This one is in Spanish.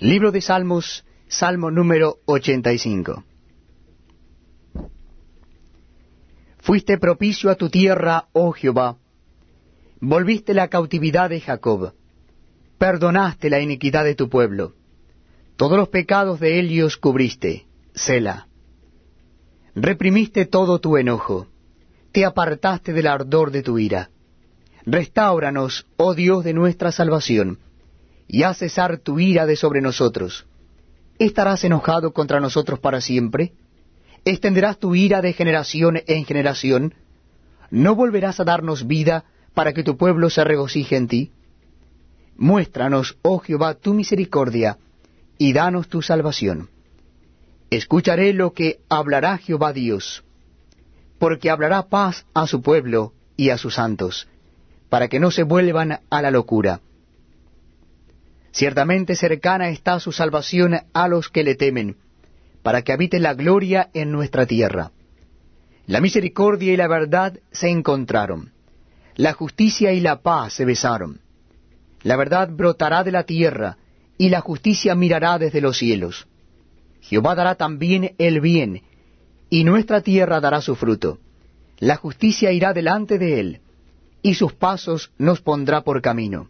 Libro de Salmos, Salmo número 85. Fuiste propicio a tu tierra, oh Jehová. Volviste la cautividad de Jacob. Perdonaste la iniquidad de tu pueblo. Todos los pecados de ellos cubriste. Sela. Reprimiste todo tu enojo. Te apartaste del ardor de tu ira. Restáuranos, oh Dios de nuestra salvación, y haz cesar tu ira de sobre nosotros. ¿Estarás enojado contra nosotros para siempre? ¿Extenderás tu ira de generación en generación? ¿No volverás a darnos vida para que tu pueblo se regocije en ti? Muéstranos, oh Jehová, tu misericordia, y danos tu salvación. Escucharé lo que hablará Jehová Dios, porque hablará paz a su pueblo y a sus santos para que no se vuelvan a la locura. Ciertamente cercana está su salvación a los que le temen, para que habite la gloria en nuestra tierra. La misericordia y la verdad se encontraron, la justicia y la paz se besaron. La verdad brotará de la tierra, y la justicia mirará desde los cielos. Jehová dará también el bien, y nuestra tierra dará su fruto. La justicia irá delante de él y sus pasos nos pondrá por camino.